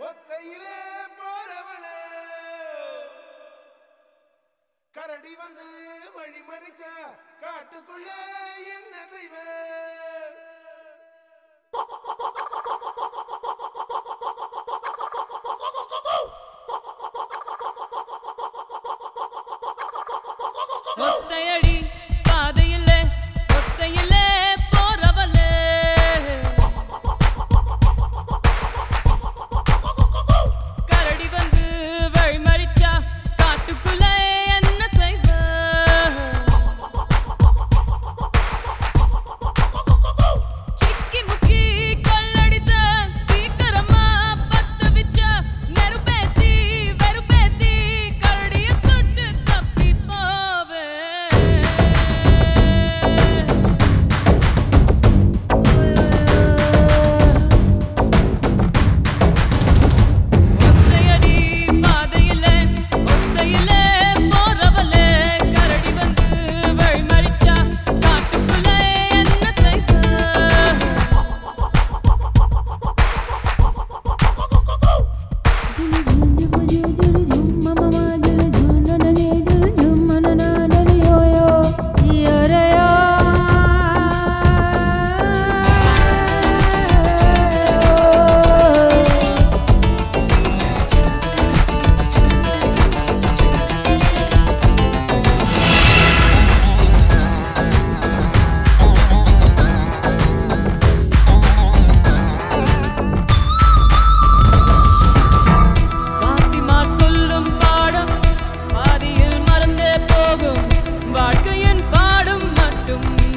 ஒத்தையிலே போறவளே. கரடி வந்து வழிமறிச்சா காட்டுக்குள்ளே என்ன செய்வே?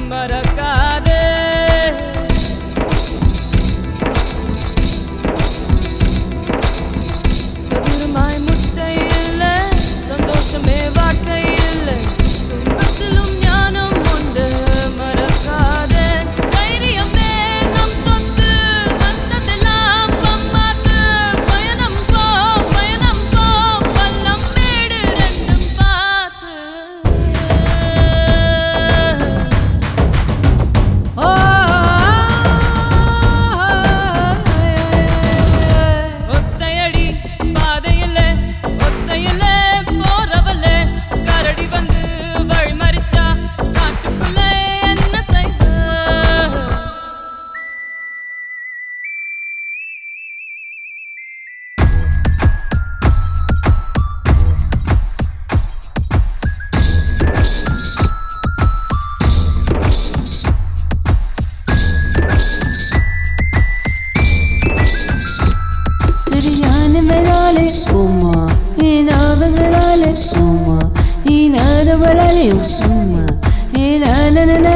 But. I. na na na na na